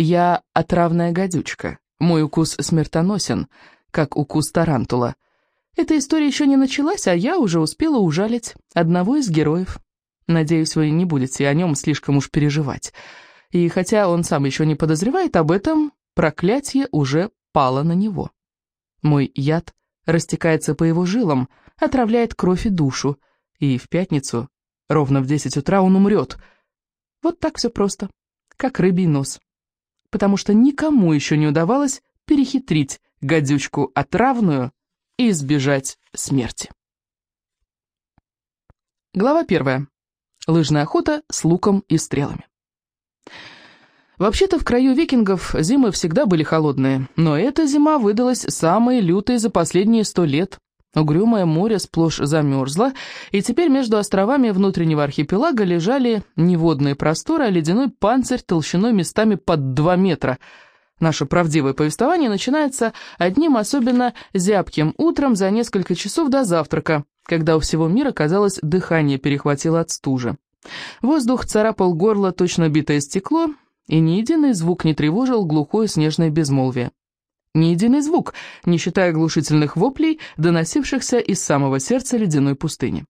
Я отравная гадючка. Мой укус смертоносен, как укус тарантула. Эта история еще не началась, а я уже успела ужалить одного из героев. Надеюсь, вы не будете о нем слишком уж переживать. И хотя он сам еще не подозревает об этом, проклятие уже пало на него. Мой яд растекается по его жилам, отравляет кровь и душу, и в пятницу, ровно в десять утра, он умрет. Вот так все просто, как рыбий нос. Потому что никому еще не удавалось перехитрить гадючку отравную и избежать смерти. Глава первая. Лыжная охота с луком и стрелами. Вообще-то в краю викингов зимы всегда были холодные, но эта зима выдалась самой лютой за последние сто лет. Угрюмое море сплошь замерзло, и теперь между островами внутреннего архипелага лежали не водные просторы, а ледяной панцирь толщиной местами под два метра. Наше правдивое повествование начинается одним особенно зябким утром за несколько часов до завтрака, когда у всего мира, казалось, дыхание перехватило от стужи. Воздух царапал горло, точно битое стекло, и ни единый звук не тревожил глухое снежное безмолвие. Ни единый звук, не считая глушительных воплей, доносившихся из самого сердца ледяной пустыни.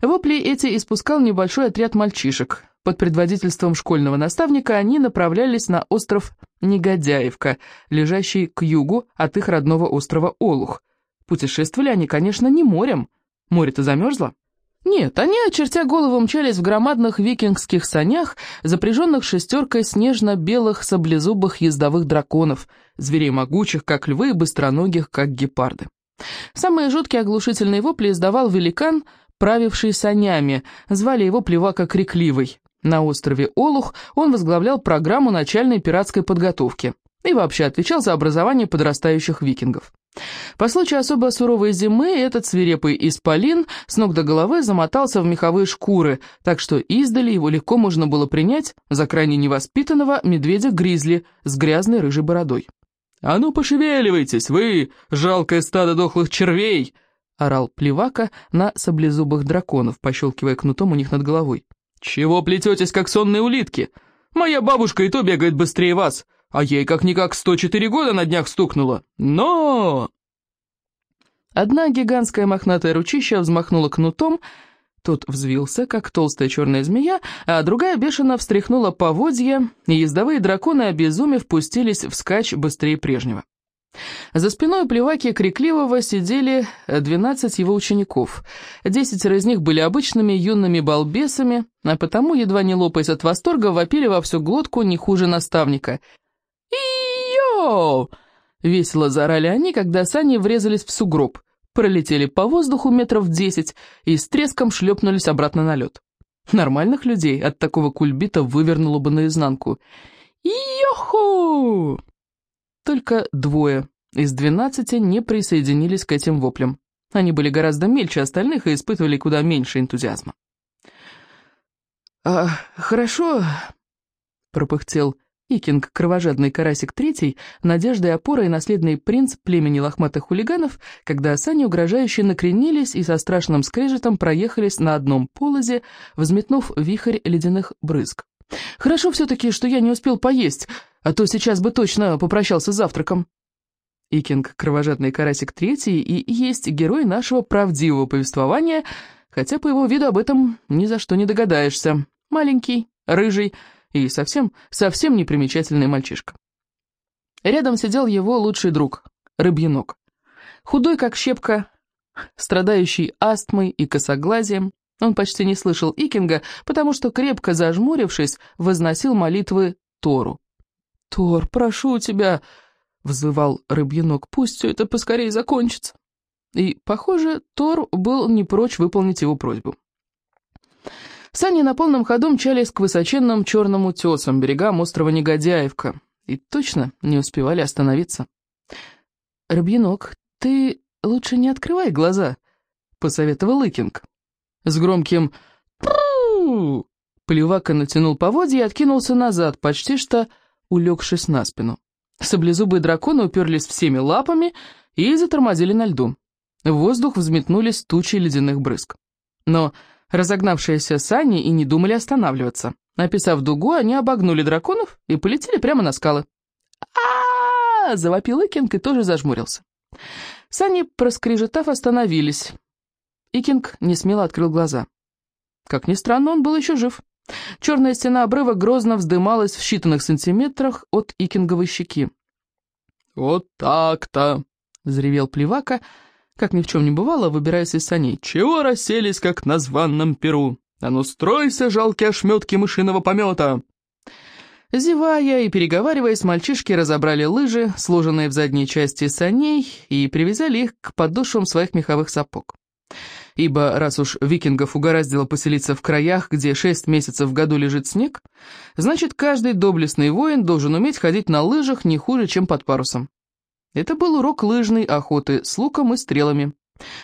Вопли эти испускал небольшой отряд мальчишек. Под предводительством школьного наставника они направлялись на остров Негодяевка, лежащий к югу от их родного острова Олух. Путешествовали они, конечно, не морем. Море-то замерзло. Нет, они, очертя голову, мчались в громадных викингских санях, запряженных шестеркой снежно-белых саблезубых ездовых драконов, зверей могучих, как львы, и быстроногих, как гепарды. Самые жуткие оглушительные вопли издавал великан, правивший санями, звали его Плевака Крикливый. На острове Олух он возглавлял программу начальной пиратской подготовки и вообще отвечал за образование подрастающих викингов. По случаю особо суровой зимы этот свирепый исполин с ног до головы замотался в меховые шкуры, так что издали его легко можно было принять за крайне невоспитанного медведя-гризли с грязной рыжей бородой. «А ну пошевеливайтесь, вы, жалкое стадо дохлых червей!» — орал плевака на саблезубых драконов, пощелкивая кнутом у них над головой. «Чего плететесь, как сонные улитки? Моя бабушка и то бегает быстрее вас!» А ей как-никак 104 года на днях стукнуло. Но...» Одна гигантская мохнатая ручища взмахнула кнутом, тот взвился, как толстая черная змея, а другая бешено встряхнула поводья, и ездовые драконы, обезумев, пустились вскачь быстрее прежнего. За спиной плеваки Крикливого сидели двенадцать его учеников. Десятеро из них были обычными юными балбесами, а потому, едва не лопаясь от восторга, вопили во всю глотку не хуже наставника — «И-йо!» — весело заорали они, когда сани врезались в сугроб, пролетели по воздуху метров десять и с треском шлепнулись обратно на лед. Нормальных людей от такого кульбита вывернуло бы наизнанку. «Йоху!» Только двое из двенадцати не присоединились к этим воплям. Они были гораздо мельче остальных и испытывали куда меньше энтузиазма. «А, «Хорошо», — пропыхтел Икинг, кровожадный карасик третий, надежда и опора и наследный принц племени лохматых хулиганов, когда сани угрожающе накренились и со страшным скрежетом проехались на одном полозе, взметнув вихрь ледяных брызг. «Хорошо все-таки, что я не успел поесть, а то сейчас бы точно попрощался с завтраком». Икинг, кровожадный карасик третий, и есть герой нашего правдивого повествования, хотя по его виду об этом ни за что не догадаешься. Маленький, рыжий, и совсем, совсем непримечательный мальчишка. Рядом сидел его лучший друг, рыбьенок. Худой, как щепка, страдающий астмой и косоглазием, он почти не слышал Икинга, потому что, крепко зажмурившись, возносил молитвы Тору. «Тор, прошу тебя!» — взывал рыбьенок. «Пусть все это поскорее закончится!» И, похоже, Тор был не прочь выполнить его просьбу. Сани на полном ходу мчались к высоченным черным утесам, берегам острова Негодяевка, и точно не успевали остановиться. «Рыбьянок, ты лучше не открывай глаза», — посоветовал Икинг. С громким «Пу!» Плевака натянул поводья и откинулся назад, почти что улегшись на спину. Саблезубые драконы уперлись всеми лапами и затормозили на льду. В воздух взметнулись тучи ледяных брызг. Но Разогнавшиеся сани и не думали останавливаться. Описав дугу, они обогнули драконов и полетели прямо на скалы. а, -а, -а, завопил Икинг и тоже зажмурился. Сани, проскрежетав, остановились. Икинг несмело открыл глаза. Как ни странно, он был еще жив. Черная стена обрыва грозно вздымалась в считанных сантиметрах от Икинговой щеки. «Вот так-то!» — взревел Плевака, как ни в чем не бывало, выбираясь из саней. «Чего расселись, как на званном перу? А ну стройся, жалкие ошметки мышиного помета!» Зевая и переговариваясь, мальчишки разобрали лыжи, сложенные в задней части саней, и привязали их к подошвам своих меховых сапог. Ибо раз уж викингов угораздило поселиться в краях, где шесть месяцев в году лежит снег, значит, каждый доблестный воин должен уметь ходить на лыжах не хуже, чем под парусом. Это был урок лыжной охоты с луком и стрелами.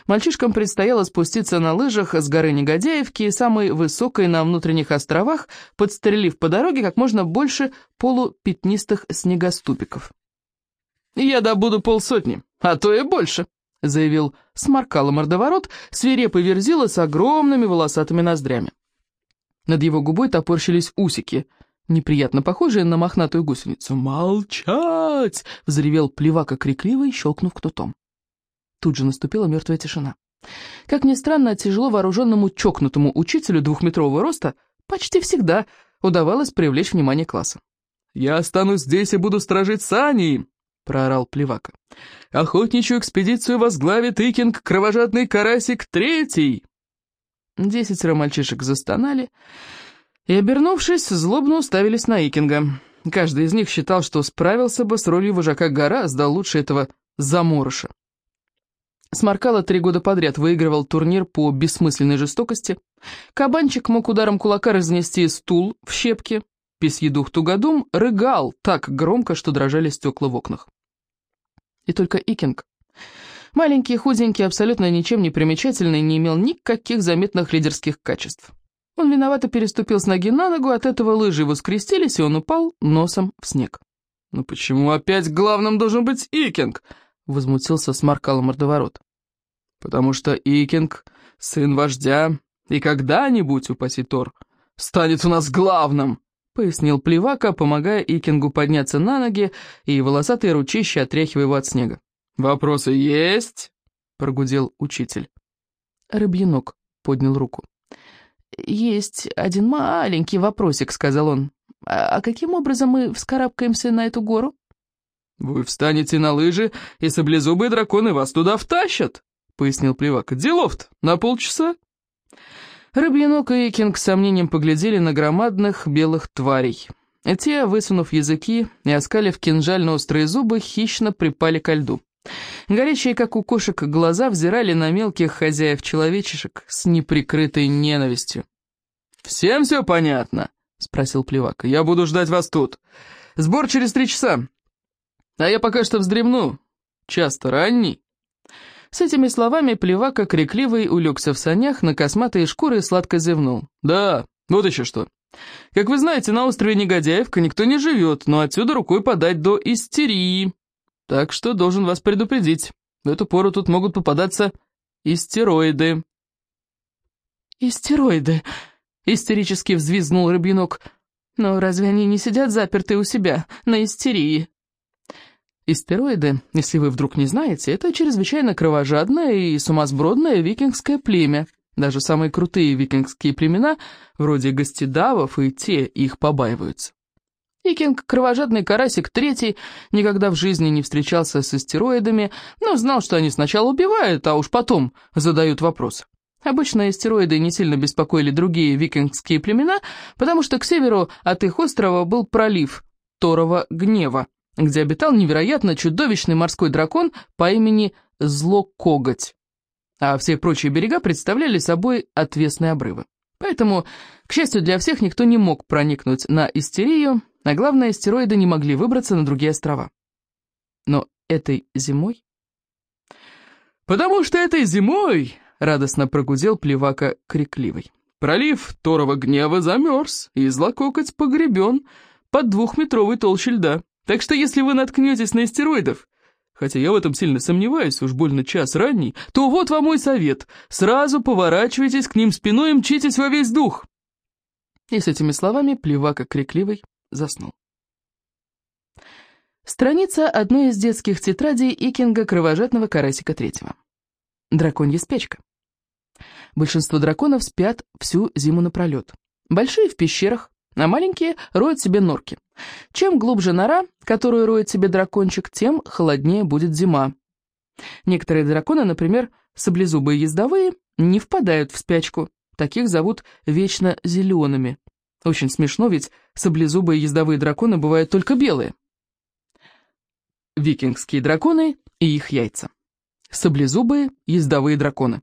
Мальчишкам предстояло спуститься на лыжах с горы Негодяевки, самой высокой на внутренних островах, подстрелив по дороге как можно больше полупятнистых снегоступиков. «Я добуду полсотни, а то и больше», — заявил сморкало мордоворот, свирепый верзила с огромными волосатыми ноздрями. Над его губой топорщились усики, неприятно похожие на мохнатую гусеницу. «Молчать!» — взревел плевака крикливый, щелкнув кнутом. Тут же наступила мертвая тишина. Как ни странно, тяжело вооруженному чокнутому учителю двухметрового роста почти всегда удавалось привлечь внимание класса. «Я останусь здесь и буду сторожить сани!» — проорал Плевака. «Охотничью экспедицию возглавит Икинг, кровожадный карасик третий!» Десятеро мальчишек застонали и, обернувшись, злобно уставились на Икинга. Каждый из них считал, что справился бы с ролью вожака гораздо лучше этого заморыша. Сморкало три года подряд выигрывал турнир по бессмысленной жестокости. Кабанчик мог ударом кулака разнести стул в щепки. Песьедух Тугодум рыгал так громко, что дрожали стекла в окнах. И только Икинг, маленький, худенький, абсолютно ничем не примечательный, не имел никаких заметных лидерских качеств. Он виновато переступил с ноги на ногу, от этого лыжи его скрестились, и он упал носом в снег. «Ну почему опять главным должен быть Икинг?» — возмутился сморкало мордоворот. «Потому что Икинг — сын вождя, и когда-нибудь, упаси Тор, станет у нас главным!» — пояснил Плевака, помогая Икингу подняться на ноги и волосатые ручища отряхивая его от снега. «Вопросы есть?» — прогудел учитель. Рыбьянок поднял руку. «Есть один маленький вопросик», — сказал он. «А, «А каким образом мы вскарабкаемся на эту гору?» «Вы встанете на лыжи, и саблезубые драконы вас туда втащат», — пояснил Плевак. «Делов-то на полчаса». Рыбьянок и Кинг с сомнением поглядели на громадных белых тварей. Те, высунув языки и оскалив кинжально-острые зубы, хищно припали ко льду. Горячие, как у кошек, глаза взирали на мелких хозяев человечешек с неприкрытой ненавистью. «Всем все понятно?» — спросил Плевак. «Я буду ждать вас тут. Сбор через три часа. А я пока что вздремну. Часто ранний». С этими словами Плевака крикливый улегся в санях на косматые шкуры и сладко зевнул. «Да, вот еще что. Как вы знаете, на острове Негодяевка никто не живет, но отсюда рукой подать до истерии. Так что должен вас предупредить. В эту пору тут могут попадаться истероиды». «Истероиды?» — истерически взвизгнул Рыбьянок. «Но разве они не сидят запертые у себя, на истерии?» Истероиды, если вы вдруг не знаете, это чрезвычайно кровожадное и сумасбродное викингское племя. Даже самые крутые викингские племена, вроде гостидавов, и те их побаиваются. Викинг, кровожадный карасик третий, никогда в жизни не встречался с астероидами, но знал, что они сначала убивают, а уж потом задают вопрос. Обычно астероиды не сильно беспокоили другие викингские племена, потому что к северу от их острова был пролив Торова Гнева, где обитал невероятно чудовищный морской дракон по имени Злокоготь, а все прочие берега представляли собой отвесные обрывы. Поэтому, к счастью для всех, никто не мог проникнуть на истерию, а главное, астероиды не могли выбраться на другие острова. Но этой зимой... «Потому что этой зимой!» — радостно прогудел плевака крикливый. «Пролив Торова гнева замерз, и злококоть погребен под двухметровой толщей льда. Так что если вы наткнетесь на астероидов, хотя я в этом сильно сомневаюсь, уж больно час ранний, то вот вам мой совет. Сразу поворачивайтесь к ним спиной и мчитесь во весь дух. И с этими словами плевака крикливый заснул. Страница одной из детских тетрадей Икинга Кровожадного Карасика Третьего. Драконья спячка. Большинство драконов спят всю зиму напролет. Большие в пещерах, а маленькие роют себе норки. Чем глубже нора, которую роет себе дракончик, тем холоднее будет зима. Некоторые драконы, например, саблезубые ездовые, не впадают в спячку. Таких зовут вечно зелеными. Очень смешно, ведь саблезубые ездовые драконы бывают только белые. Викингские драконы и их яйца. Саблезубые ездовые драконы.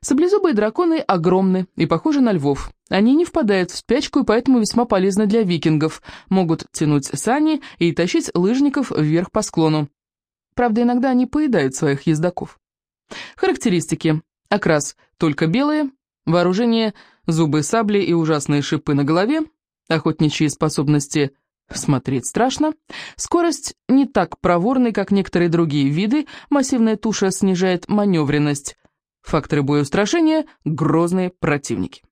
Саблезубые драконы огромны и похожи на львов. Они не впадают в спячку и поэтому весьма полезны для викингов. Могут тянуть сани и тащить лыжников вверх по склону. Правда, иногда они поедают своих ездаков. Характеристики. Окрас только белые, вооружение, зубы сабли и ужасные шипы на голове, охотничьи способности смотреть страшно, скорость не так проворной, как некоторые другие виды, массивная туша снижает маневренность, Факторы боя устрашения – грозные противники.